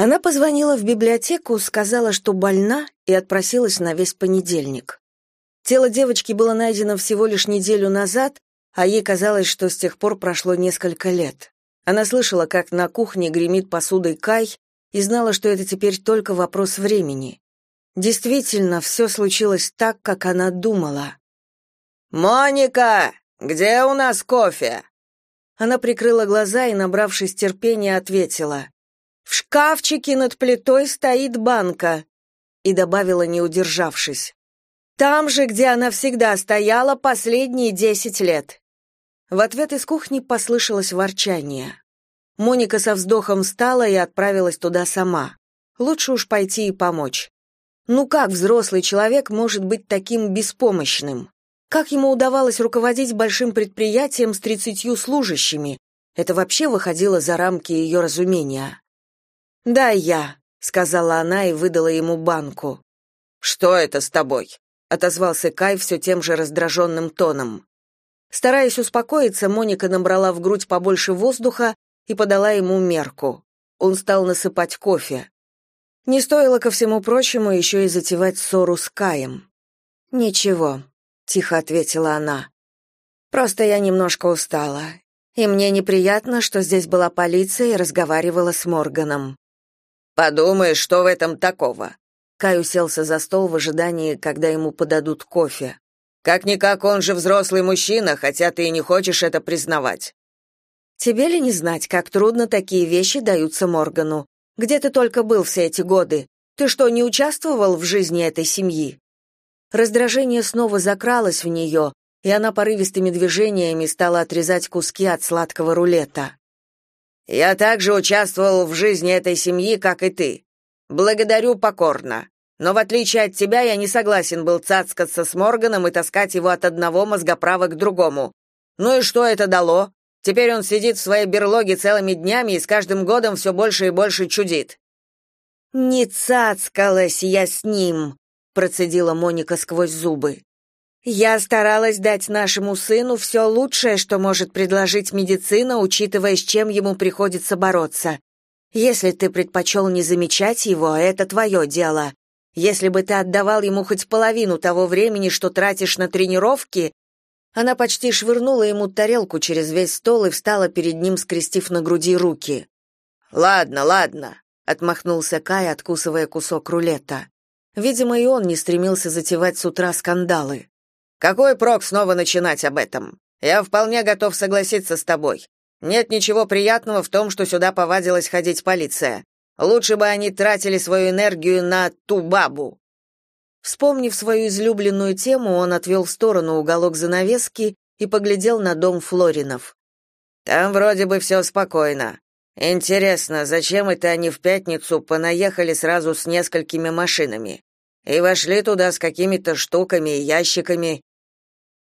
Она позвонила в библиотеку, сказала, что больна, и отпросилась на весь понедельник. Тело девочки было найдено всего лишь неделю назад, а ей казалось, что с тех пор прошло несколько лет. Она слышала, как на кухне гремит посудой Кай, и знала, что это теперь только вопрос времени. Действительно, все случилось так, как она думала. «Моника, где у нас кофе?» Она прикрыла глаза и, набравшись терпения, ответила. В шкафчике над плитой стоит банка, и добавила, не удержавшись. Там же, где она всегда стояла последние десять лет. В ответ из кухни послышалось ворчание. Моника со вздохом встала и отправилась туда сама. Лучше уж пойти и помочь. Ну как взрослый человек может быть таким беспомощным? Как ему удавалось руководить большим предприятием с тридцатью служащими? Это вообще выходило за рамки ее разумения. «Да, я», — сказала она и выдала ему банку. «Что это с тобой?» — отозвался Кай все тем же раздраженным тоном. Стараясь успокоиться, Моника набрала в грудь побольше воздуха и подала ему мерку. Он стал насыпать кофе. Не стоило ко всему прочему еще и затевать ссору с Каем. «Ничего», — тихо ответила она. «Просто я немножко устала, и мне неприятно, что здесь была полиция и разговаривала с Морганом. Подумаешь, что в этом такого? Кай уселся за стол в ожидании, когда ему подадут кофе. Как-никак он же взрослый мужчина, хотя ты и не хочешь это признавать. Тебе ли не знать, как трудно такие вещи даются Моргану? Где ты только был все эти годы? Ты что, не участвовал в жизни этой семьи? Раздражение снова закралось в нее, и она порывистыми движениями стала отрезать куски от сладкого рулета. Я также участвовал в жизни этой семьи, как и ты. Благодарю покорно. Но в отличие от тебя, я не согласен был цацкаться с Морганом и таскать его от одного мозгоправа к другому. Ну и что это дало? Теперь он сидит в своей берлоге целыми днями и с каждым годом все больше и больше чудит. Не цацкалась я с ним, процедила Моника сквозь зубы. Я старалась дать нашему сыну все лучшее, что может предложить медицина, учитывая, с чем ему приходится бороться. Если ты предпочел не замечать его, это твое дело. Если бы ты отдавал ему хоть половину того времени, что тратишь на тренировки, она почти швырнула ему тарелку через весь стол и встала перед ним, скрестив на груди руки. Ладно, ладно, отмахнулся Кай, откусывая кусок рулета. Видимо, и он не стремился затевать с утра скандалы. Какой прок снова начинать об этом? Я вполне готов согласиться с тобой. Нет ничего приятного в том, что сюда повадилась ходить полиция. Лучше бы они тратили свою энергию на ту бабу. Вспомнив свою излюбленную тему, он отвел в сторону уголок занавески и поглядел на дом Флоринов. Там вроде бы все спокойно. Интересно, зачем это они в пятницу понаехали сразу с несколькими машинами? И вошли туда с какими-то штуками и ящиками,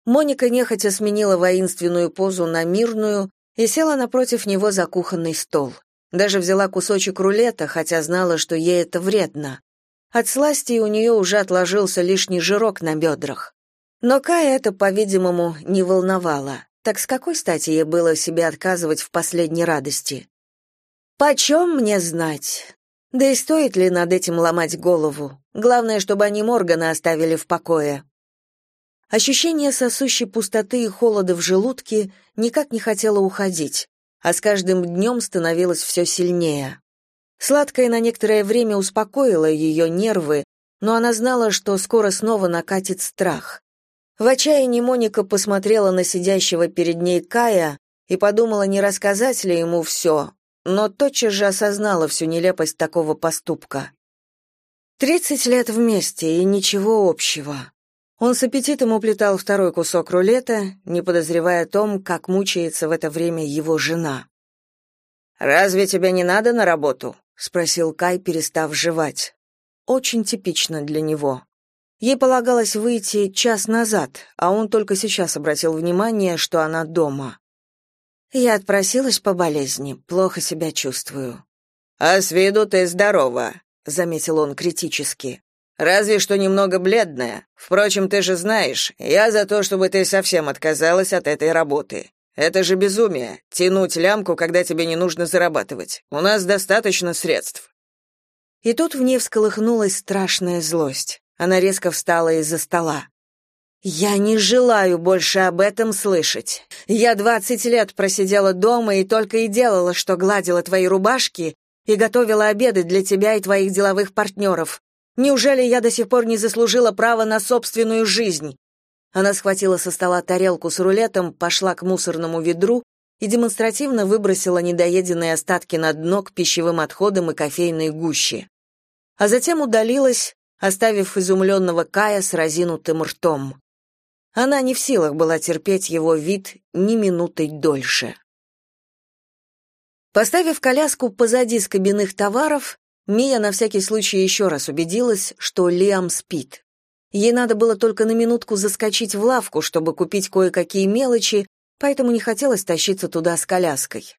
Моника нехотя сменила воинственную позу на мирную и села напротив него за кухонный стол. Даже взяла кусочек рулета, хотя знала, что ей это вредно. От сласти у нее уже отложился лишний жирок на бедрах. Но Кая это, по-видимому, не волновало. Так с какой стати ей было себе отказывать в последней радости? «Почем мне знать? Да и стоит ли над этим ломать голову? Главное, чтобы они Моргана оставили в покое. Ощущение сосущей пустоты и холода в желудке никак не хотело уходить, а с каждым днем становилось все сильнее. Сладкое на некоторое время успокоило ее нервы, но она знала, что скоро снова накатит страх. В отчаянии Моника посмотрела на сидящего перед ней Кая и подумала, не рассказать ли ему все, но тотчас же осознала всю нелепость такого поступка. Тридцать лет вместе и ничего общего. Он с аппетитом уплетал второй кусок рулета, не подозревая о том, как мучается в это время его жена. «Разве тебе не надо на работу?» — спросил Кай, перестав жевать. Очень типично для него. Ей полагалось выйти час назад, а он только сейчас обратил внимание, что она дома. Я отпросилась по болезни, плохо себя чувствую. «А с виду ты здорова», — заметил он критически. Разве что немного бледная. Впрочем, ты же знаешь, я за то, чтобы ты совсем отказалась от этой работы. Это же безумие тянуть лямку, когда тебе не нужно зарабатывать. У нас достаточно средств. И тут в ней всколыхнулась страшная злость. Она резко встала из-за стола. «Я не желаю больше об этом слышать. Я двадцать лет просидела дома и только и делала, что гладила твои рубашки и готовила обеды для тебя и твоих деловых партнеров. Неужели я до сих пор не заслужила права на собственную жизнь?» Она схватила со стола тарелку с рулетом, пошла к мусорному ведру и демонстративно выбросила недоеденные остатки на дно к пищевым отходам и кофейной гуще. А затем удалилась, оставив изумленного Кая с разинутым ртом. Она не в силах была терпеть его вид ни минутой дольше. Поставив коляску позади скобяных товаров, Мия на всякий случай еще раз убедилась, что Лиам спит. Ей надо было только на минутку заскочить в лавку, чтобы купить кое-какие мелочи, поэтому не хотелось тащиться туда с коляской.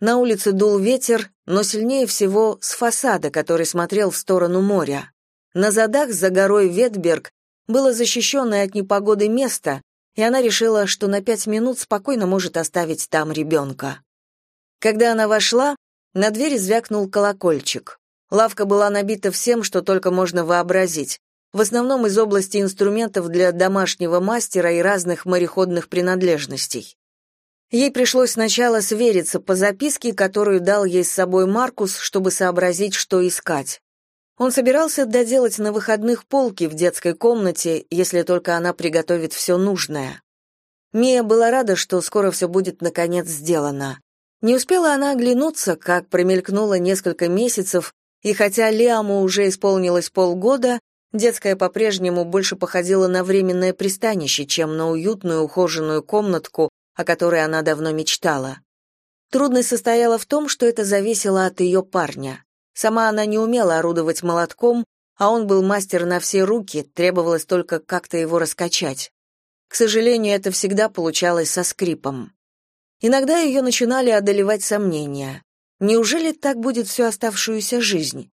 На улице дул ветер, но сильнее всего с фасада, который смотрел в сторону моря. На задах за горой Ветберг было защищенное от непогоды место, и она решила, что на пять минут спокойно может оставить там ребенка. Когда она вошла, на двери звякнул колокольчик. Лавка была набита всем, что только можно вообразить, в основном из области инструментов для домашнего мастера и разных мореходных принадлежностей. Ей пришлось сначала свериться по записке, которую дал ей с собой Маркус, чтобы сообразить, что искать. Он собирался доделать на выходных полки в детской комнате, если только она приготовит все нужное. Мия была рада, что скоро все будет наконец сделано. Не успела она оглянуться, как промелькнуло несколько месяцев, и хотя Лиаму уже исполнилось полгода, детская по-прежнему больше походила на временное пристанище, чем на уютную ухоженную комнатку, о которой она давно мечтала. Трудность состояла в том, что это зависело от ее парня. Сама она не умела орудовать молотком, а он был мастер на все руки, требовалось только как-то его раскачать. К сожалению, это всегда получалось со скрипом. Иногда ее начинали одолевать сомнения. Неужели так будет всю оставшуюся жизнь?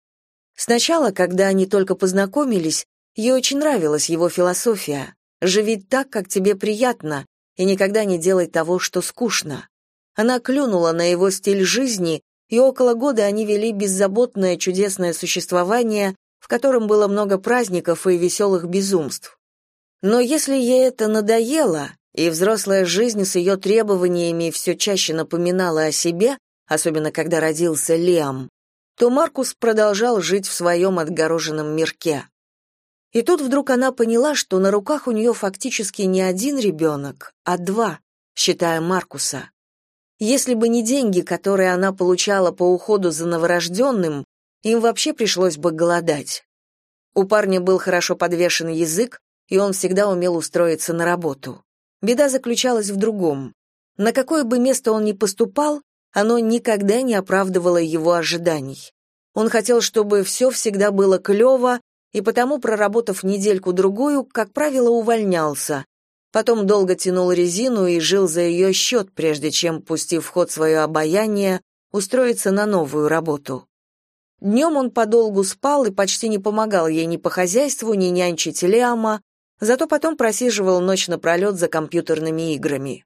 Сначала, когда они только познакомились, ей очень нравилась его философия «Живи так, как тебе приятно, и никогда не делай того, что скучно». Она клюнула на его стиль жизни и около года они вели беззаботное чудесное существование, в котором было много праздников и веселых безумств. Но если ей это надоело, и взрослая жизнь с ее требованиями все чаще напоминала о себе, особенно когда родился Лиам, то Маркус продолжал жить в своем отгороженном мирке. И тут вдруг она поняла, что на руках у нее фактически не один ребенок, а два, считая Маркуса. Если бы не деньги, которые она получала по уходу за новорожденным, им вообще пришлось бы голодать. У парня был хорошо подвешен язык, и он всегда умел устроиться на работу. Беда заключалась в другом. На какое бы место он ни поступал, оно никогда не оправдывало его ожиданий. Он хотел, чтобы все всегда было клево, и потому, проработав недельку-другую, как правило, увольнялся, Потом долго тянул резину и жил за ее счет, прежде чем, пустив в ход свое обаяние, устроиться на новую работу. Днем он подолгу спал и почти не помогал ей ни по хозяйству, ни нянчить Лиама, зато потом просиживал ночь напролет за компьютерными играми.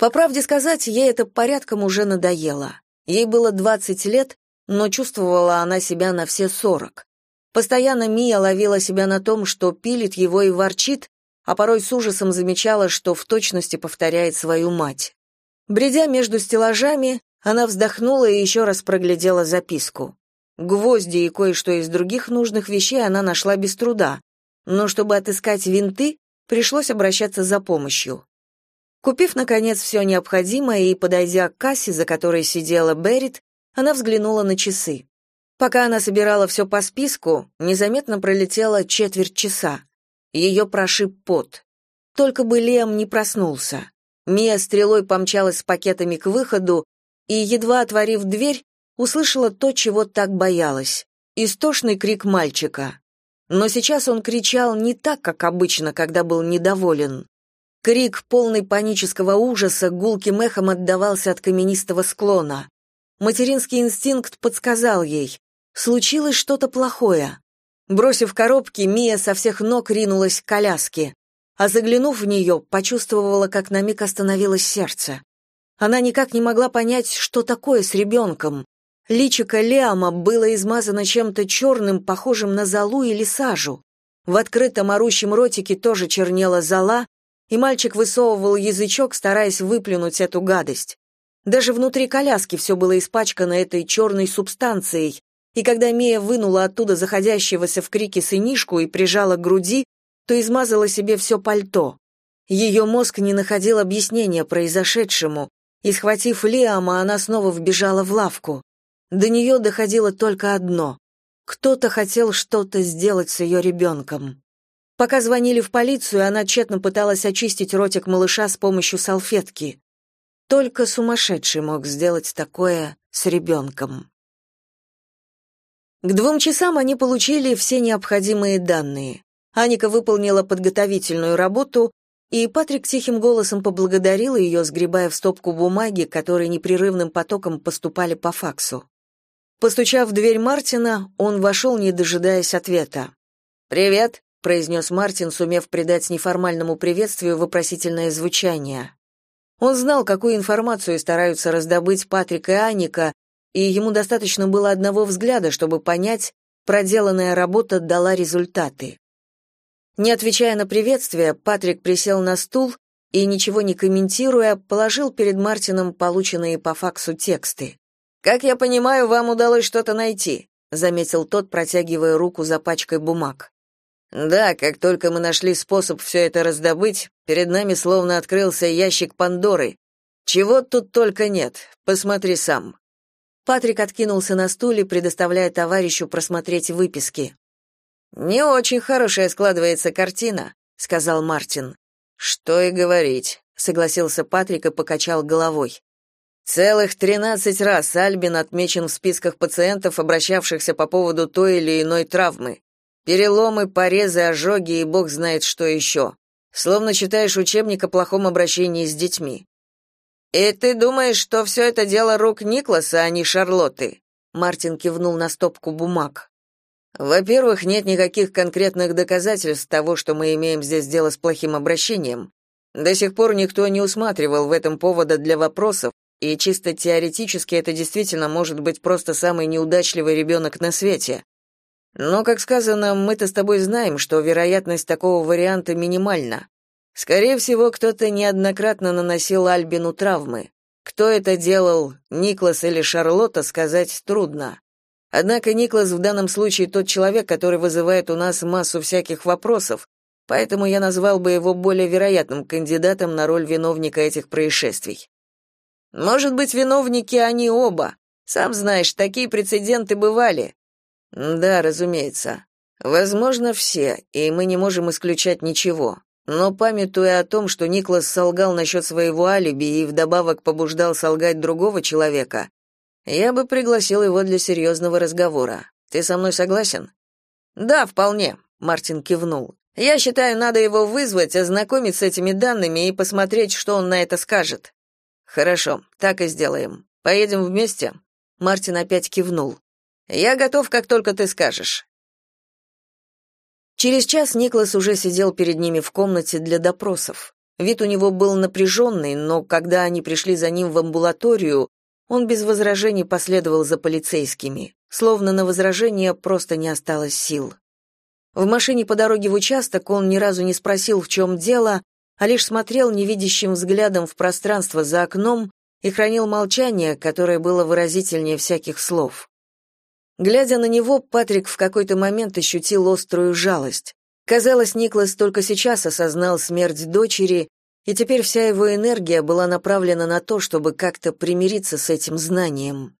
По правде сказать, ей это порядком уже надоело. Ей было 20 лет, но чувствовала она себя на все 40. Постоянно Мия ловила себя на том, что пилит его и ворчит, а порой с ужасом замечала, что в точности повторяет свою мать. Бредя между стеллажами, она вздохнула и еще раз проглядела записку. Гвозди и кое-что из других нужных вещей она нашла без труда, но чтобы отыскать винты, пришлось обращаться за помощью. Купив, наконец, все необходимое и подойдя к кассе, за которой сидела Беррит, она взглянула на часы. Пока она собирала все по списку, незаметно пролетела четверть часа. Ее прошиб пот. Только бы Лем не проснулся. Мия стрелой помчалась с пакетами к выходу и, едва отворив дверь, услышала то, чего так боялась. Истошный крик мальчика. Но сейчас он кричал не так, как обычно, когда был недоволен. Крик, полный панического ужаса, гулким эхом отдавался от каменистого склона. Материнский инстинкт подсказал ей. Случилось что-то плохое. Бросив коробки, Мия со всех ног ринулась к коляске, а заглянув в нее, почувствовала, как на миг остановилось сердце. Она никак не могла понять, что такое с ребенком. Личико Лиама было измазано чем-то черным, похожим на золу или сажу. В открытом орущем ротике тоже чернела зола, и мальчик высовывал язычок, стараясь выплюнуть эту гадость. Даже внутри коляски все было испачкано этой черной субстанцией, и когда Мия вынула оттуда заходящегося в крике сынишку и прижала к груди, то измазала себе все пальто. Ее мозг не находил объяснения произошедшему, и, схватив Лиама, она снова вбежала в лавку. До нее доходило только одно. Кто-то хотел что-то сделать с ее ребенком. Пока звонили в полицию, она тщетно пыталась очистить ротик малыша с помощью салфетки. Только сумасшедший мог сделать такое с ребенком. К двум часам они получили все необходимые данные. Аника выполнила подготовительную работу, и Патрик тихим голосом поблагодарил ее, сгребая в стопку бумаги, которые непрерывным потоком поступали по факсу. Постучав в дверь Мартина, он вошел, не дожидаясь ответа. «Привет», — произнес Мартин, сумев придать неформальному приветствию вопросительное звучание. Он знал, какую информацию стараются раздобыть Патрик и Аника, и ему достаточно было одного взгляда, чтобы понять, проделанная работа дала результаты. Не отвечая на приветствие, Патрик присел на стул и, ничего не комментируя, положил перед Мартином полученные по факсу тексты. Как я понимаю, вам удалось что-то найти, заметил тот, протягивая руку за пачкой бумаг. Да, как только мы нашли способ все это раздобыть, перед нами словно открылся ящик Пандоры. Чего тут только нет. Посмотри сам. Патрик откинулся на стуле, предоставляя товарищу просмотреть выписки. Не очень хорошая складывается картина, сказал Мартин. Что и говорить, согласился Патрик и покачал головой. Целых 13 раз Альбин отмечен в списках пациентов, обращавшихся по поводу той или иной травмы. Переломы, порезы, ожоги и бог знает что еще. Словно читаешь учебник о плохом обращении с детьми. «И ты думаешь, что все это дело рук Никласа, а не Шарлотты?» Мартин кивнул на стопку бумаг. «Во-первых, нет никаких конкретных доказательств того, что мы имеем здесь дело с плохим обращением. До сих пор никто не усматривал в этом повода для вопросов, и чисто теоретически это действительно может быть просто самый неудачливый ребенок на свете. Но, как сказано, мы-то с тобой знаем, что вероятность такого варианта минимальна. Скорее всего, кто-то неоднократно наносил Альбину травмы. Кто это делал, Никлас или Шарлотта, сказать трудно. Однако Никлас в данном случае тот человек, который вызывает у нас массу всяких вопросов, поэтому я назвал бы его более вероятным кандидатом на роль виновника этих происшествий. Может быть, виновники они оба. Сам знаешь, такие прецеденты бывали. Да, разумеется. Возможно, все, и мы не можем исключать ничего. Но памятуя о том, что Никлас солгал насчет своего алиби и вдобавок побуждал солгать другого человека, я бы пригласил его для серьезного разговора. Ты со мной согласен? Да, вполне, Мартин кивнул. Я считаю, надо его вызвать, ознакомить с этими данными и посмотреть, что он на это скажет. Хорошо, так и сделаем. Поедем вместе. Мартин опять кивнул. Я готов, как только ты скажешь. Через час Никлас уже сидел перед ними в комнате для допросов. Вид у него был напряженный, но когда они пришли за ним в амбулаторию, он без возражений последовал за полицейскими. Словно на возражение просто не осталось сил. В машине по дороге в участок он ни разу не спросил, в чем дело, а лишь смотрел невидящим взглядом в пространство за окном и хранил молчание, которое было выразительнее всяких слов. Глядя на него, Патрик в какой-то момент ощутил острую жалость. Казалось, Никлас только сейчас осознал смерть дочери, и теперь вся его энергия была направлена на то, чтобы как-то примириться с этим знанием.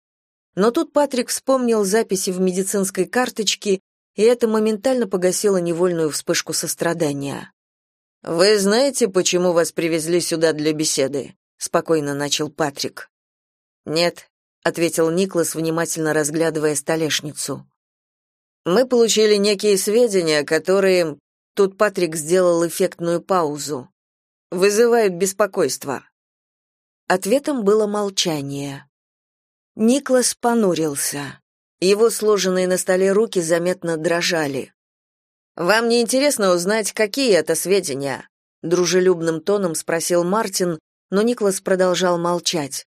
Но тут Патрик вспомнил записи в медицинской карточке, и это моментально погасило невольную вспышку сострадания. Вы знаете, почему вас привезли сюда для беседы? спокойно начал Патрик. Нет, ответил Никлас, внимательно разглядывая столешницу. Мы получили некие сведения, которые тут Патрик сделал эффектную паузу. Вызывают беспокойство. Ответом было молчание. Никлас понурился. Его сложенные на столе руки заметно дрожали. Вам не интересно узнать, какие это сведения? дружелюбным тоном спросил Мартин, но Никлас продолжал молчать.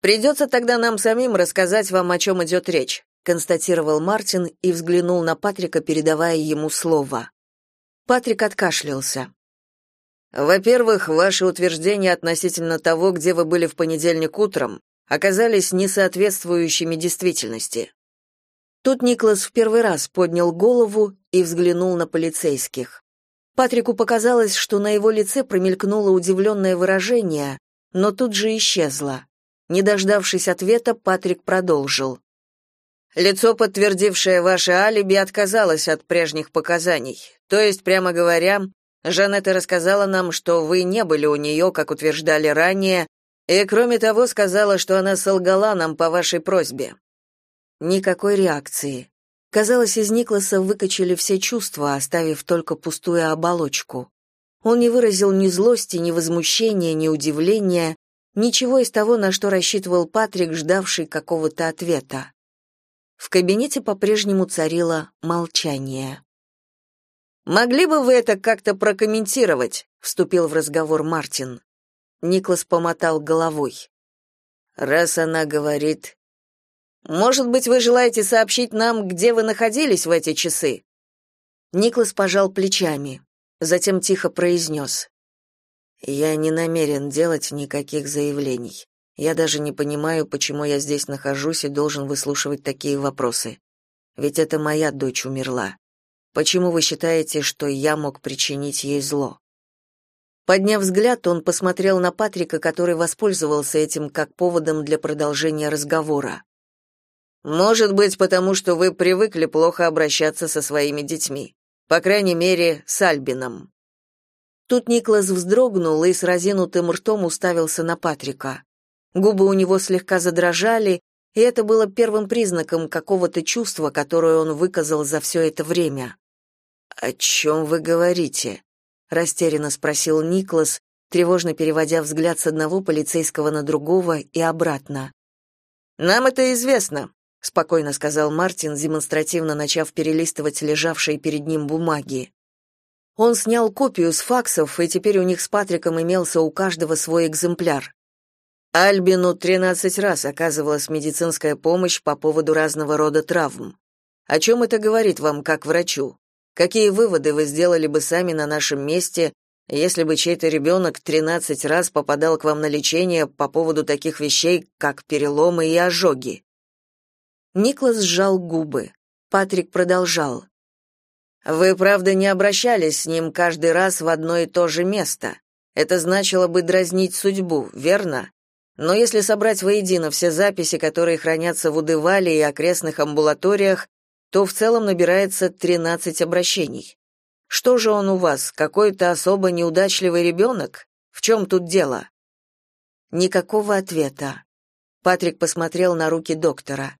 Придется тогда нам самим рассказать вам, о чем идет речь, констатировал Мартин и взглянул на Патрика, передавая ему слово. Патрик откашлялся. Во-первых, ваши утверждения относительно того, где вы были в понедельник утром, оказались несоответствующими действительности. Тут Никлас в первый раз поднял голову и взглянул на полицейских. Патрику показалось, что на его лице промелькнуло удивленное выражение, но тут же исчезло. Не дождавшись ответа, Патрик продолжил. Лицо, подтвердившее ваше алиби, отказалось от прежних показаний. То есть, прямо говоря, Жанетта рассказала нам, что вы не были у нее, как утверждали ранее, и, кроме того, сказала, что она солгала нам по вашей просьбе. Никакой реакции. Казалось, из Никласа выкачали все чувства, оставив только пустую оболочку. Он не выразил ни злости, ни возмущения, ни удивления, ничего из того, на что рассчитывал Патрик, ждавший какого-то ответа. В кабинете по-прежнему царило молчание. «Могли бы вы это как-то прокомментировать?» — вступил в разговор Мартин. Никлас помотал головой. «Раз она говорит...» «Может быть, вы желаете сообщить нам, где вы находились в эти часы?» Никлас пожал плечами, затем тихо произнес. «Я не намерен делать никаких заявлений. Я даже не понимаю, почему я здесь нахожусь и должен выслушивать такие вопросы. Ведь это моя дочь умерла. Почему вы считаете, что я мог причинить ей зло? Подняв взгляд, он посмотрел на Патрика, который воспользовался этим как поводом для продолжения разговора. Может быть, потому что вы привыкли плохо обращаться со своими детьми, по крайней мере, с Альбином. Тут Никлас вздрогнул и с разинутым ртом уставился на Патрика. Губы у него слегка задрожали, и это было первым признаком какого-то чувства, которое он выказал за все это время. «О чем вы говорите?» — растерянно спросил Никлас, тревожно переводя взгляд с одного полицейского на другого и обратно. «Нам это известно», — спокойно сказал Мартин, демонстративно начав перелистывать лежавшие перед ним бумаги. Он снял копию с факсов, и теперь у них с Патриком имелся у каждого свой экземпляр. Альбину 13 раз оказывалась медицинская помощь по поводу разного рода травм. О чем это говорит вам как врачу? Какие выводы вы сделали бы сами на нашем месте, если бы чей-то ребенок 13 раз попадал к вам на лечение по поводу таких вещей, как переломы и ожоги? Никлас сжал губы. Патрик продолжал. Вы, правда, не обращались с ним каждый раз в одно и то же место. Это значило бы дразнить судьбу, верно? Но если собрать воедино все записи, которые хранятся в Удывале и окрестных амбулаториях, то в целом набирается 13 обращений. Что же он у вас, какой-то особо неудачливый ребенок? В чем тут дело? Никакого ответа. Патрик посмотрел на руки доктора.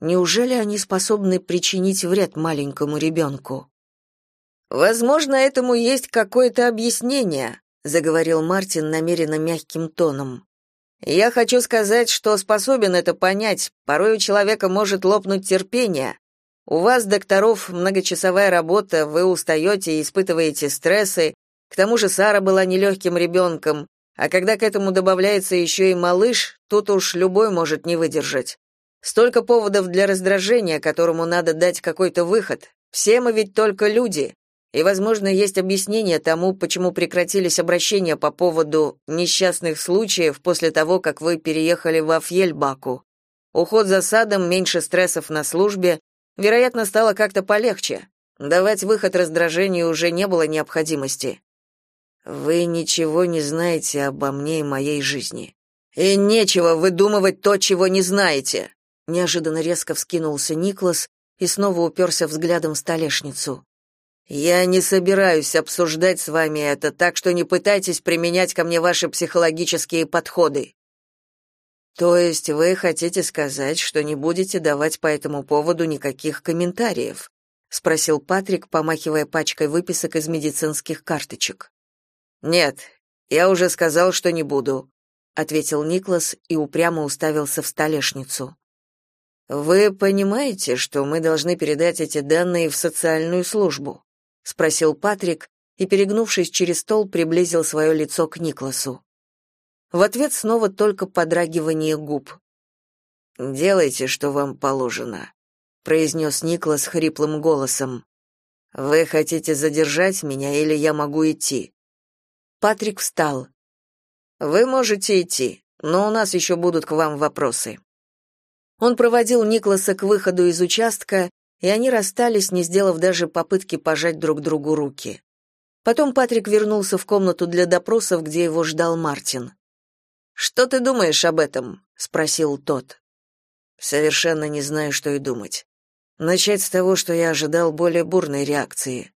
Неужели они способны причинить вред маленькому ребенку? Возможно, этому есть какое-то объяснение, заговорил Мартин намеренно мягким тоном. Я хочу сказать, что способен это понять. Порой у человека может лопнуть терпение. У вас, докторов, многочасовая работа, вы устаете и испытываете стрессы. К тому же Сара была нелегким ребенком, а когда к этому добавляется еще и малыш, тут уж любой может не выдержать. Столько поводов для раздражения, которому надо дать какой-то выход. Все мы ведь только люди. И, возможно, есть объяснение тому, почему прекратились обращения по поводу несчастных случаев после того, как вы переехали в Афьельбаку. Уход за садом, меньше стрессов на службе, вероятно, стало как-то полегче. Давать выход раздражению уже не было необходимости. Вы ничего не знаете обо мне и моей жизни. И нечего выдумывать то, чего не знаете. Неожиданно резко вскинулся Никлас и снова уперся взглядом в столешницу. Я не собираюсь обсуждать с вами это, так что не пытайтесь применять ко мне ваши психологические подходы. То есть вы хотите сказать, что не будете давать по этому поводу никаких комментариев? спросил Патрик, помахивая пачкой выписок из медицинских карточек. Нет, я уже сказал, что не буду, ответил Никлас и упрямо уставился в столешницу. Вы понимаете, что мы должны передать эти данные в социальную службу? Спросил Патрик и, перегнувшись через стол, приблизил свое лицо к Никласу. В ответ снова только подрагивание губ. Делайте, что вам положено, произнес Никлас хриплым голосом. Вы хотите задержать меня или я могу идти? Патрик встал. Вы можете идти, но у нас еще будут к вам вопросы. Он проводил Никласа к выходу из участка, и они расстались, не сделав даже попытки пожать друг другу руки. Потом Патрик вернулся в комнату для допросов, где его ждал Мартин. «Что ты думаешь об этом?» — спросил тот. «Совершенно не знаю, что и думать. Начать с того, что я ожидал более бурной реакции.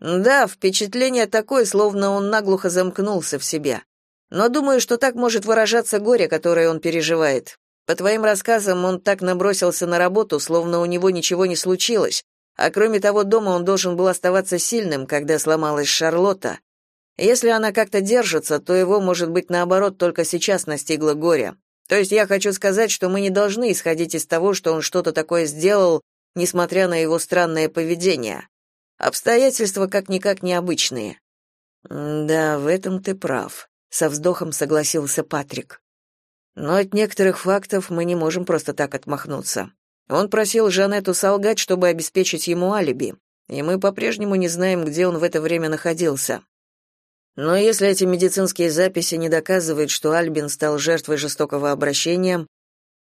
Да, впечатление такое, словно он наглухо замкнулся в себя. Но думаю, что так может выражаться горе, которое он переживает. По твоим рассказам, он так набросился на работу, словно у него ничего не случилось. А кроме того, дома он должен был оставаться сильным, когда сломалась Шарлотта. Если она как-то держится, то его, может быть, наоборот, только сейчас настигло горе. То есть я хочу сказать, что мы не должны исходить из того, что он что-то такое сделал, несмотря на его странное поведение. Обстоятельства как-никак необычные. Да, в этом ты прав, со вздохом согласился Патрик. Но от некоторых фактов мы не можем просто так отмахнуться. Он просил Жанету солгать, чтобы обеспечить ему алиби, и мы по-прежнему не знаем, где он в это время находился. Но если эти медицинские записи не доказывают, что Альбин стал жертвой жестокого обращения,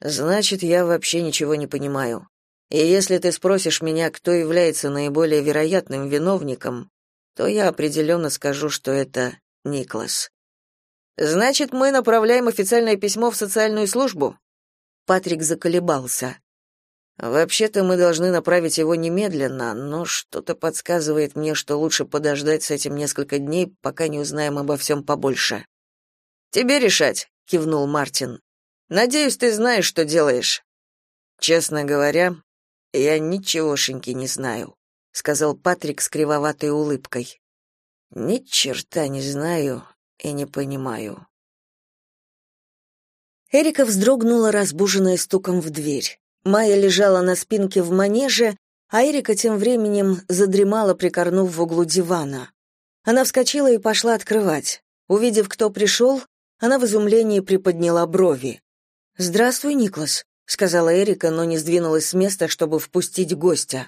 значит, я вообще ничего не понимаю. И если ты спросишь меня, кто является наиболее вероятным виновником, то я определенно скажу, что это Никлас. Значит, мы направляем официальное письмо в социальную службу. Патрик заколебался. Вообще-то мы должны направить его немедленно, но что-то подсказывает мне, что лучше подождать с этим несколько дней, пока не узнаем обо всем побольше. Тебе решать, кивнул Мартин. Надеюсь, ты знаешь, что делаешь. Честно говоря, я ничегошеньки не знаю, сказал Патрик с кривоватой улыбкой. Ни черта не знаю и не понимаю. Эрика вздрогнула, разбуженная стуком в дверь. Майя лежала на спинке в манеже, а Эрика тем временем задремала, прикорнув в углу дивана. Она вскочила и пошла открывать. Увидев, кто пришел, она в изумлении приподняла брови. «Здравствуй, Никлас», — сказала Эрика, но не сдвинулась с места, чтобы впустить гостя.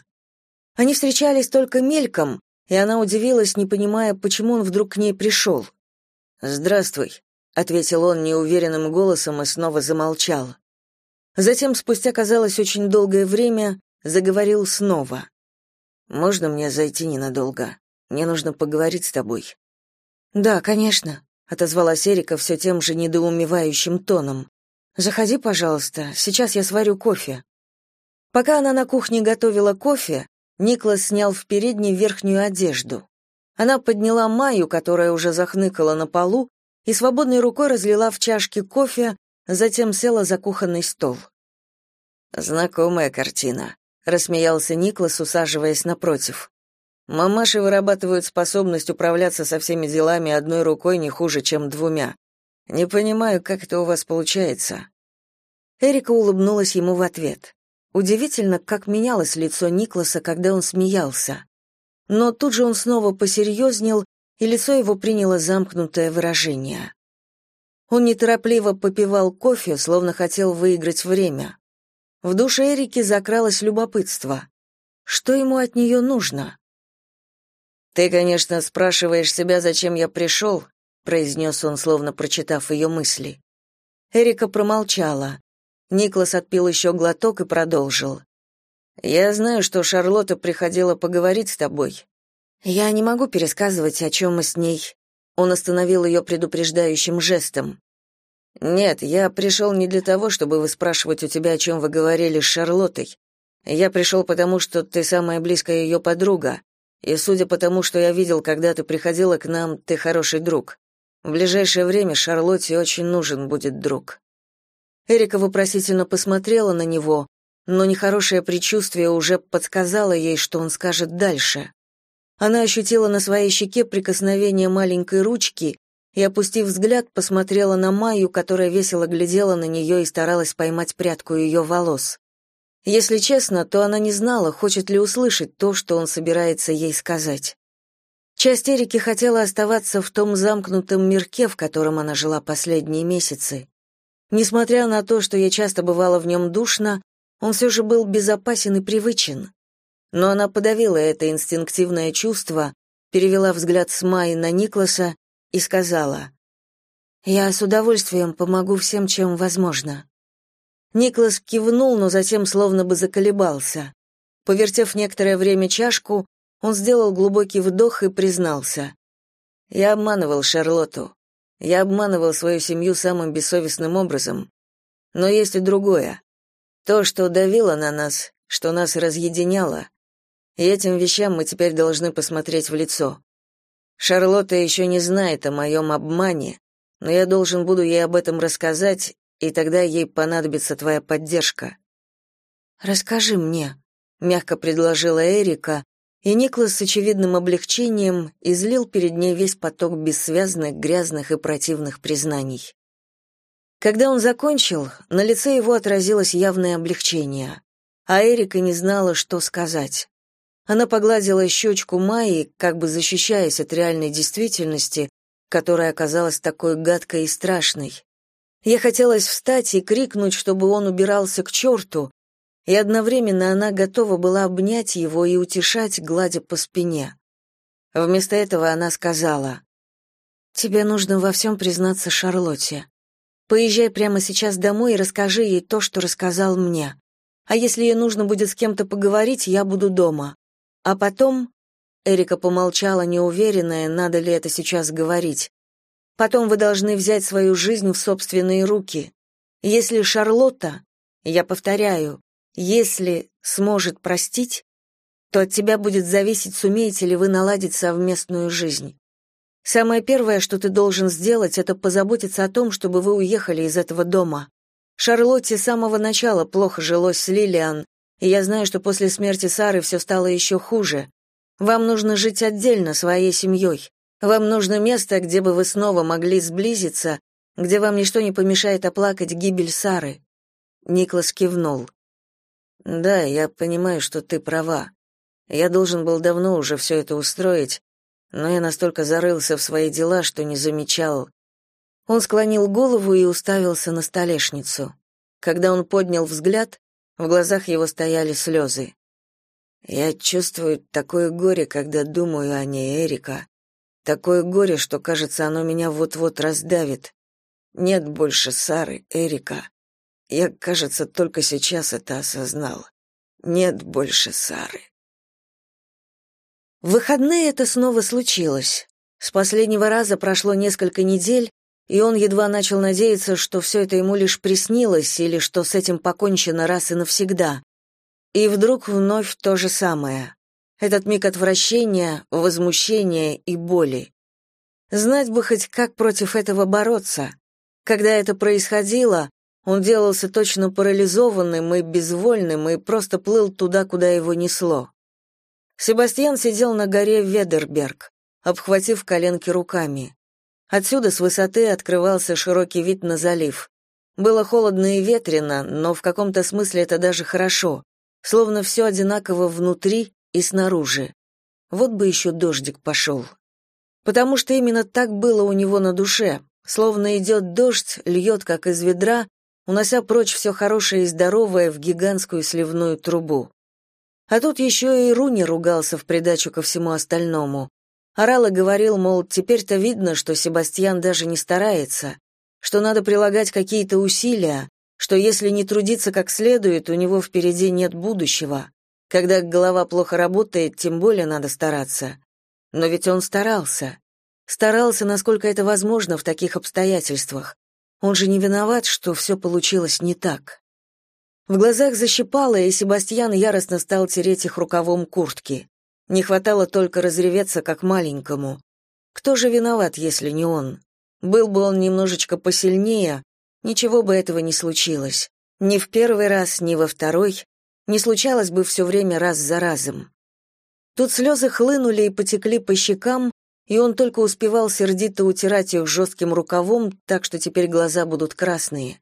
Они встречались только мельком, и она удивилась, не понимая, почему он вдруг к ней пришел. «Здравствуй», — ответил он неуверенным голосом и снова замолчал. Затем, спустя, казалось, очень долгое время, заговорил снова. «Можно мне зайти ненадолго? Мне нужно поговорить с тобой». «Да, конечно», — отозвалась Эрика все тем же недоумевающим тоном. «Заходи, пожалуйста, сейчас я сварю кофе». Пока она на кухне готовила кофе, Никлас снял в передней верхнюю одежду. Она подняла Майю, которая уже захныкала на полу, и свободной рукой разлила в чашке кофе, затем села за кухонный стол. «Знакомая картина», — рассмеялся Никлас, усаживаясь напротив. «Мамаши вырабатывают способность управляться со всеми делами одной рукой не хуже, чем двумя. Не понимаю, как это у вас получается». Эрика улыбнулась ему в ответ. Удивительно, как менялось лицо Никласа, когда он смеялся. Но тут же он снова посерьезнел, и лицо его приняло замкнутое выражение. Он неторопливо попивал кофе, словно хотел выиграть время. В душе Эрики закралось любопытство. Что ему от нее нужно? «Ты, конечно, спрашиваешь себя, зачем я пришел», — произнес он, словно прочитав ее мысли. Эрика промолчала. Никлас отпил еще глоток и продолжил. Я знаю, что Шарлотта приходила поговорить с тобой. Я не могу пересказывать, о чем мы с ней. Он остановил ее предупреждающим жестом. Нет, я пришел не для того, чтобы выспрашивать у тебя, о чем вы говорили с Шарлоттой. Я пришел потому, что ты самая близкая ее подруга, и судя по тому, что я видел, когда ты приходила к нам, ты хороший друг. В ближайшее время Шарлотте очень нужен будет друг. Эрика вопросительно посмотрела на него, но нехорошее предчувствие уже подсказало ей, что он скажет дальше. Она ощутила на своей щеке прикосновение маленькой ручки и, опустив взгляд, посмотрела на Майю, которая весело глядела на нее и старалась поймать прядку ее волос. Если честно, то она не знала, хочет ли услышать то, что он собирается ей сказать. Часть Эрики хотела оставаться в том замкнутом мирке, в котором она жила последние месяцы. Несмотря на то, что я часто бывала в нем душно, он все же был безопасен и привычен. Но она подавила это инстинктивное чувство, перевела взгляд с Майи на Никласа и сказала, «Я с удовольствием помогу всем, чем возможно». Никлас кивнул, но затем словно бы заколебался. Повертев некоторое время чашку, он сделал глубокий вдох и признался. «Я обманывал Шарлотту. Я обманывал свою семью самым бессовестным образом. Но есть и другое. То, что давило на нас, что нас разъединяло. И этим вещам мы теперь должны посмотреть в лицо. Шарлотта еще не знает о моем обмане, но я должен буду ей об этом рассказать, и тогда ей понадобится твоя поддержка. Расскажи мне, мягко предложила Эрика, и Никлас с очевидным облегчением излил перед ней весь поток бессвязных, грязных и противных признаний. Когда он закончил, на лице его отразилось явное облегчение, а Эрика не знала, что сказать. Она погладила щечку Майи, как бы защищаясь от реальной действительности, которая оказалась такой гадкой и страшной. Я хотелось встать и крикнуть, чтобы он убирался к черту, и одновременно она готова была обнять его и утешать, гладя по спине. Вместо этого она сказала, «Тебе нужно во всем признаться Шарлотте. Поезжай прямо сейчас домой и расскажи ей то, что рассказал мне. А если ей нужно будет с кем-то поговорить, я буду дома. А потом...» Эрика помолчала, неуверенная, надо ли это сейчас говорить. «Потом вы должны взять свою жизнь в собственные руки. Если Шарлотта, я повторяю, если сможет простить, то от тебя будет зависеть, сумеете ли вы наладить совместную жизнь. Самое первое, что ты должен сделать, это позаботиться о том, чтобы вы уехали из этого дома. Шарлотте с самого начала плохо жилось с Лилиан, и я знаю, что после смерти Сары все стало еще хуже. Вам нужно жить отдельно, своей семьей. Вам нужно место, где бы вы снова могли сблизиться, где вам ничто не помешает оплакать гибель Сары. Никлас кивнул. Да, я понимаю, что ты права. Я должен был давно уже все это устроить, но я настолько зарылся в свои дела, что не замечал. Он склонил голову и уставился на столешницу. Когда он поднял взгляд, в глазах его стояли слезы. Я чувствую такое горе, когда думаю о ней, Эрика. Такое горе, что, кажется, оно меня вот-вот раздавит. Нет больше Сары, Эрика. Я, кажется, только сейчас это осознал. Нет больше Сары. В выходные это снова случилось. С последнего раза прошло несколько недель, и он едва начал надеяться, что все это ему лишь приснилось или что с этим покончено раз и навсегда. И вдруг вновь то же самое. Этот миг отвращения, возмущения и боли. Знать бы хоть как против этого бороться. Когда это происходило, он делался точно парализованным и безвольным и просто плыл туда, куда его несло. Себастьян сидел на горе Ведерберг, обхватив коленки руками. Отсюда с высоты открывался широкий вид на залив. Было холодно и ветрено, но в каком-то смысле это даже хорошо, словно все одинаково внутри и снаружи. Вот бы еще дождик пошел. Потому что именно так было у него на душе, словно идет дождь, льет как из ведра, унося прочь все хорошее и здоровое в гигантскую сливную трубу. А тут еще и Руни ругался в придачу ко всему остальному. Орал и говорил, мол, теперь-то видно, что Себастьян даже не старается, что надо прилагать какие-то усилия, что если не трудиться как следует, у него впереди нет будущего. Когда голова плохо работает, тем более надо стараться. Но ведь он старался. Старался, насколько это возможно в таких обстоятельствах. Он же не виноват, что все получилось не так. В глазах защипало, и Себастьян яростно стал тереть их рукавом куртки. Не хватало только разреветься, как маленькому. Кто же виноват, если не он? Был бы он немножечко посильнее, ничего бы этого не случилось. Ни в первый раз, ни во второй. Не случалось бы все время раз за разом. Тут слезы хлынули и потекли по щекам, и он только успевал сердито утирать их жестким рукавом, так что теперь глаза будут красные.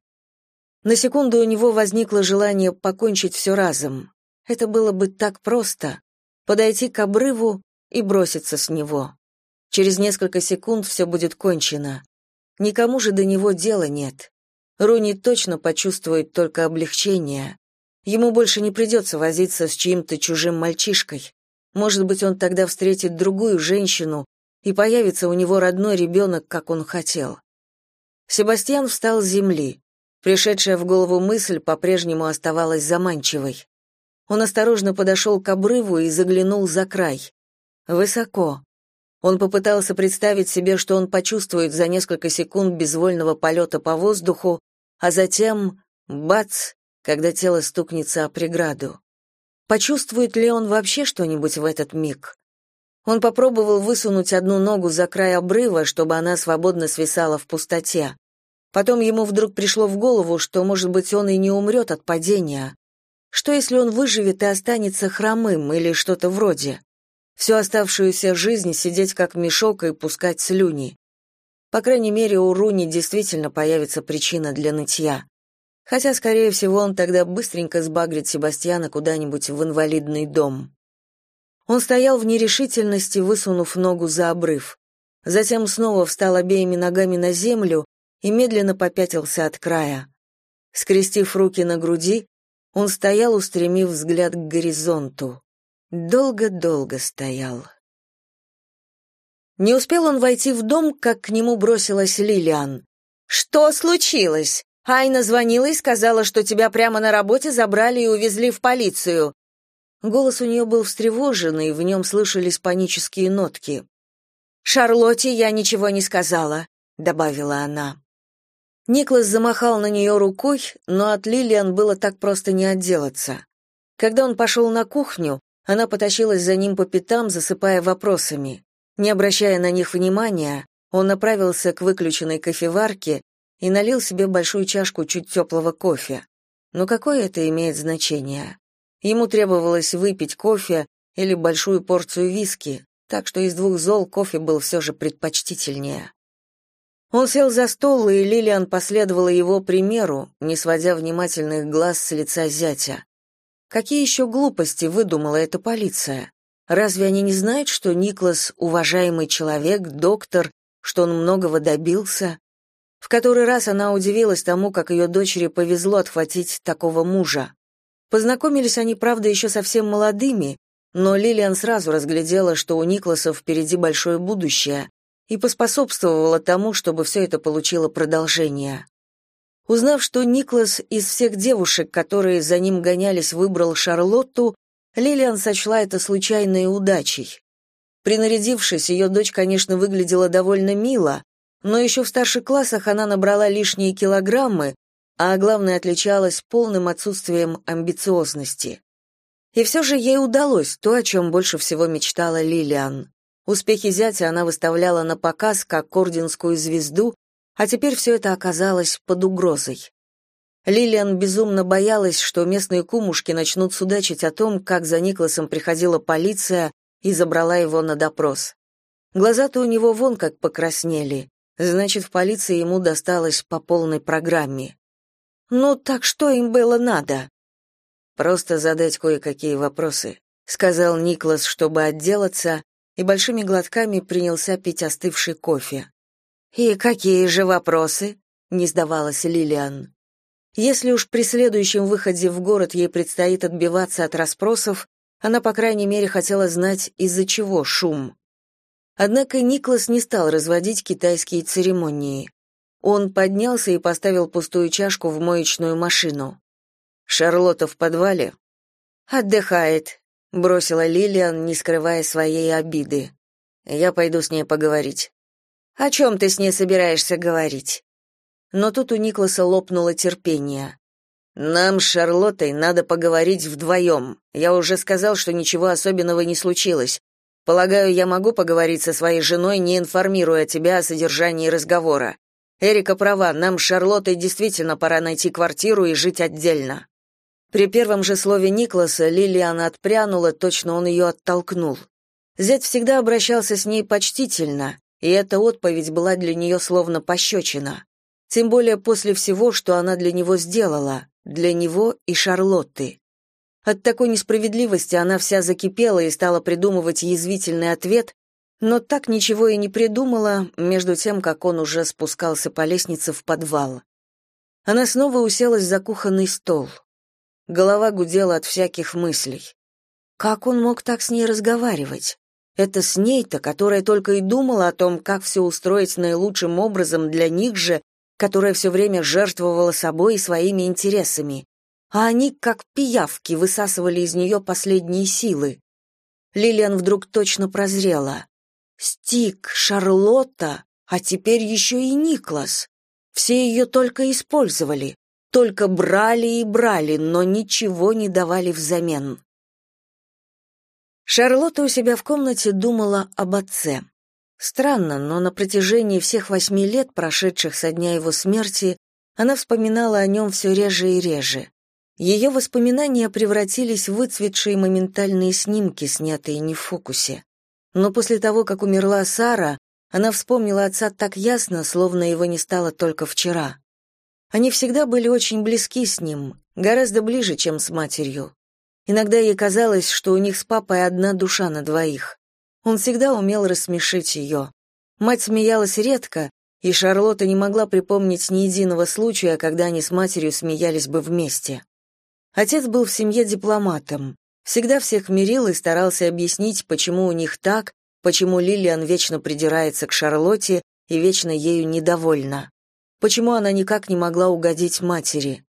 На секунду у него возникло желание покончить все разом. Это было бы так просто — подойти к обрыву и броситься с него. Через несколько секунд все будет кончено. Никому же до него дела нет. Руни точно почувствует только облегчение. Ему больше не придется возиться с чьим-то чужим мальчишкой. Может быть, он тогда встретит другую женщину, и появится у него родной ребенок, как он хотел. Себастьян встал с земли. Пришедшая в голову мысль по-прежнему оставалась заманчивой. Он осторожно подошел к обрыву и заглянул за край. Высоко. Он попытался представить себе, что он почувствует за несколько секунд безвольного полета по воздуху, а затем — бац, когда тело стукнется о преграду. Почувствует ли он вообще что-нибудь в этот миг? Он попробовал высунуть одну ногу за край обрыва, чтобы она свободно свисала в пустоте. Потом ему вдруг пришло в голову, что, может быть, он и не умрет от падения. Что, если он выживет и останется хромым или что-то вроде? Всю оставшуюся жизнь сидеть как мешок и пускать слюни. По крайней мере, у Руни действительно появится причина для нытья. Хотя, скорее всего, он тогда быстренько сбагрит Себастьяна куда-нибудь в инвалидный дом. Он стоял в нерешительности, высунув ногу за обрыв. Затем снова встал обеими ногами на землю и медленно попятился от края. Скрестив руки на груди, он стоял, устремив взгляд к горизонту. Долго-долго стоял. Не успел он войти в дом, как к нему бросилась Лилиан. «Что случилось? Айна звонила и сказала, что тебя прямо на работе забрали и увезли в полицию. Голос у нее был встревоженный, в нем слышались панические нотки. «Шарлотте я ничего не сказала», — добавила она. Никлас замахал на нее рукой, но от Лилиан было так просто не отделаться. Когда он пошел на кухню, она потащилась за ним по пятам, засыпая вопросами. Не обращая на них внимания, он направился к выключенной кофеварке и налил себе большую чашку чуть теплого кофе. Но какое это имеет значение? Ему требовалось выпить кофе или большую порцию виски, так что из двух зол кофе был все же предпочтительнее. Он сел за стол, и Лилиан последовала его примеру, не сводя внимательных глаз с лица зятя. Какие еще глупости выдумала эта полиция? Разве они не знают, что Никлас уважаемый человек, доктор, что он многого добился? В который раз она удивилась тому, как ее дочери повезло отхватить такого мужа. Познакомились они, правда, еще совсем молодыми, но Лилиан сразу разглядела, что у Никласа впереди большое будущее, и поспособствовала тому, чтобы все это получило продолжение. Узнав, что Никлас из всех девушек, которые за ним гонялись, выбрал Шарлотту, Лилиан сочла это случайной удачей. Принарядившись, ее дочь, конечно, выглядела довольно мило, но еще в старших классах она набрала лишние килограммы, а главное, отличалась полным отсутствием амбициозности. И все же ей удалось то, о чем больше всего мечтала Лилиан. Успехи зятя она выставляла на показ как орденскую звезду, а теперь все это оказалось под угрозой. Лилиан безумно боялась, что местные кумушки начнут судачить о том, как за Никласом приходила полиция и забрала его на допрос. Глаза-то у него вон как покраснели, значит, в полиции ему досталось по полной программе. Ну так что им было надо? Просто задать кое-какие вопросы, сказал Никлас, чтобы отделаться, и большими глотками принялся пить остывший кофе. И какие же вопросы? не сдавалась Лилиан. Если уж при следующем выходе в город ей предстоит отбиваться от расспросов, она, по крайней мере, хотела знать, из-за чего шум. Однако Никлас не стал разводить китайские церемонии. Он поднялся и поставил пустую чашку в моечную машину. Шарлотта в подвале. Отдыхает, бросила Лилиан, не скрывая своей обиды. Я пойду с ней поговорить. О чем ты с ней собираешься говорить? Но тут у Никласа лопнуло терпение. Нам с Шарлоттой надо поговорить вдвоем. Я уже сказал, что ничего особенного не случилось. Полагаю, я могу поговорить со своей женой, не информируя тебя о содержании разговора. Эрика права, нам с Шарлоттой действительно пора найти квартиру и жить отдельно. При первом же слове Никласа Лилиана отпрянула, точно он ее оттолкнул. Зять всегда обращался с ней почтительно, и эта отповедь была для нее словно пощечина. Тем более после всего, что она для него сделала, для него и Шарлотты. От такой несправедливости она вся закипела и стала придумывать язвительный ответ, но так ничего и не придумала, между тем, как он уже спускался по лестнице в подвал. Она снова уселась за кухонный стол. Голова гудела от всяких мыслей. Как он мог так с ней разговаривать? Это с ней-то, которая только и думала о том, как все устроить наилучшим образом для них же, которая все время жертвовала собой и своими интересами. А они, как пиявки, высасывали из нее последние силы. Лилиан вдруг точно прозрела. Стик, Шарлотта, а теперь еще и Никлас. Все ее только использовали, только брали и брали, но ничего не давали взамен. Шарлотта у себя в комнате думала об отце. Странно, но на протяжении всех восьми лет, прошедших со дня его смерти, она вспоминала о нем все реже и реже. Ее воспоминания превратились в выцветшие моментальные снимки, снятые не в фокусе. Но после того, как умерла Сара, она вспомнила отца так ясно, словно его не стало только вчера. Они всегда были очень близки с ним, гораздо ближе, чем с матерью. Иногда ей казалось, что у них с папой одна душа на двоих. Он всегда умел рассмешить ее. Мать смеялась редко, и Шарлотта не могла припомнить ни единого случая, когда они с матерью смеялись бы вместе. Отец был в семье дипломатом, всегда всех мирил и старался объяснить, почему у них так, почему Лилиан вечно придирается к Шарлотте и вечно ею недовольна, почему она никак не могла угодить матери.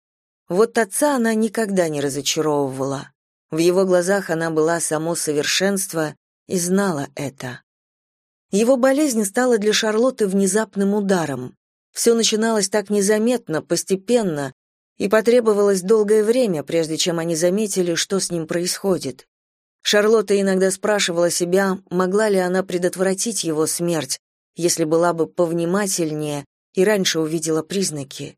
Вот отца она никогда не разочаровывала. В его глазах она была само совершенство и знала это. Его болезнь стала для Шарлотты внезапным ударом. Все начиналось так незаметно, постепенно, и потребовалось долгое время, прежде чем они заметили, что с ним происходит. Шарлотта иногда спрашивала себя, могла ли она предотвратить его смерть, если была бы повнимательнее и раньше увидела признаки.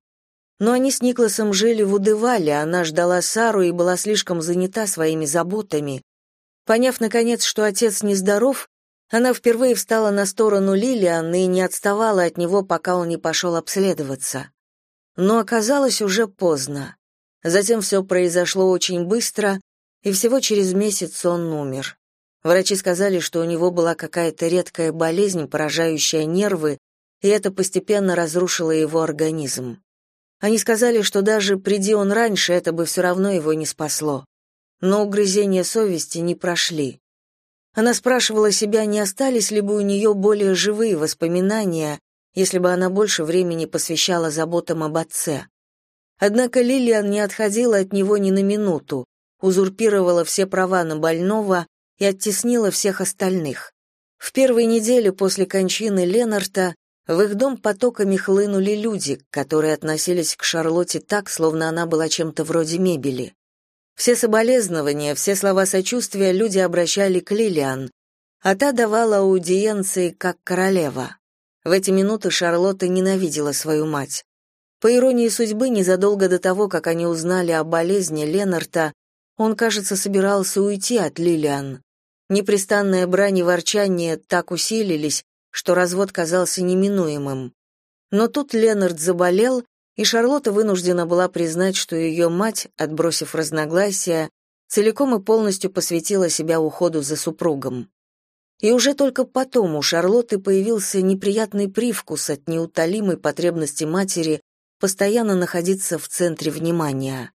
Но они с Никласом жили в Удывале, она ждала Сару и была слишком занята своими заботами. Поняв, наконец, что отец нездоров, она впервые встала на сторону Лилиан и не отставала от него, пока он не пошел обследоваться но оказалось уже поздно. Затем все произошло очень быстро, и всего через месяц он умер. Врачи сказали, что у него была какая-то редкая болезнь, поражающая нервы, и это постепенно разрушило его организм. Они сказали, что даже приди он раньше, это бы все равно его не спасло. Но угрызения совести не прошли. Она спрашивала себя, не остались ли бы у нее более живые воспоминания, если бы она больше времени посвящала заботам об отце. Однако Лилиан не отходила от него ни на минуту, узурпировала все права на больного и оттеснила всех остальных. В первые недели после кончины Ленарта в их дом потоками хлынули люди, которые относились к Шарлотте так, словно она была чем-то вроде мебели. Все соболезнования, все слова сочувствия люди обращали к Лилиан, а та давала аудиенции как королева. В эти минуты Шарлотта ненавидела свою мать. По иронии судьбы, незадолго до того, как они узнали о болезни Ленарта, он, кажется, собирался уйти от Лилиан. Непрестанная брань и ворчание так усилились, что развод казался неминуемым. Но тут Ленард заболел, и Шарлотта вынуждена была признать, что ее мать, отбросив разногласия, целиком и полностью посвятила себя уходу за супругом. И уже только потом у Шарлотты появился неприятный привкус от неутолимой потребности матери постоянно находиться в центре внимания.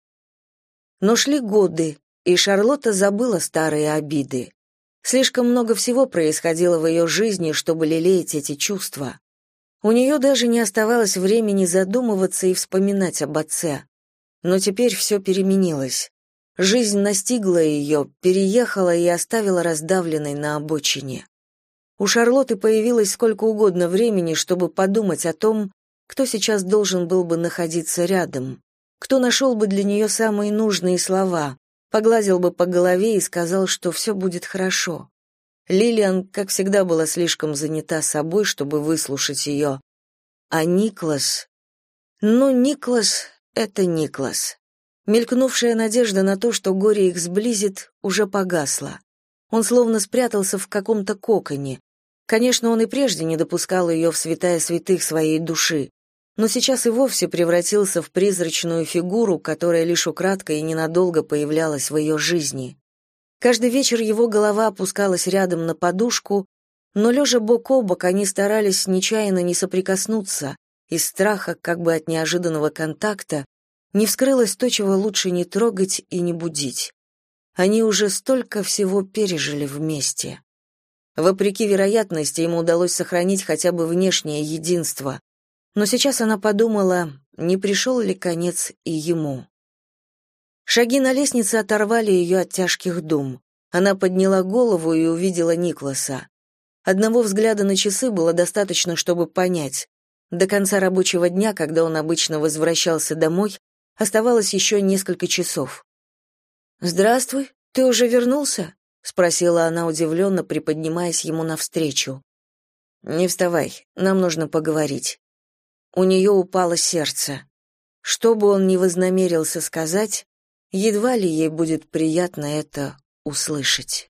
Но шли годы, и Шарлотта забыла старые обиды. Слишком много всего происходило в ее жизни, чтобы лелеять эти чувства. У нее даже не оставалось времени задумываться и вспоминать об отце. Но теперь все переменилось. Жизнь настигла ее, переехала и оставила раздавленной на обочине. У Шарлотты появилось сколько угодно времени, чтобы подумать о том, кто сейчас должен был бы находиться рядом, кто нашел бы для нее самые нужные слова, погладил бы по голове и сказал, что все будет хорошо. Лилиан, как всегда, была слишком занята собой, чтобы выслушать ее. А Никлас... Ну, Никлас — это Никлас. Мелькнувшая надежда на то, что горе их сблизит, уже погасла. Он словно спрятался в каком-то коконе. Конечно, он и прежде не допускал ее в святая святых своей души, но сейчас и вовсе превратился в призрачную фигуру, которая лишь украдкой и ненадолго появлялась в ее жизни. Каждый вечер его голова опускалась рядом на подушку, но лежа бок о бок они старались нечаянно не соприкоснуться, из страха как бы от неожиданного контакта, не вскрылось то, чего лучше не трогать и не будить. Они уже столько всего пережили вместе. Вопреки вероятности, ему удалось сохранить хотя бы внешнее единство. Но сейчас она подумала, не пришел ли конец и ему. Шаги на лестнице оторвали ее от тяжких дум. Она подняла голову и увидела Никласа. Одного взгляда на часы было достаточно, чтобы понять. До конца рабочего дня, когда он обычно возвращался домой, оставалось еще несколько часов. «Здравствуй, ты уже вернулся?» — спросила она удивленно, приподнимаясь ему навстречу. «Не вставай, нам нужно поговорить». У нее упало сердце. Что бы он ни вознамерился сказать, едва ли ей будет приятно это услышать.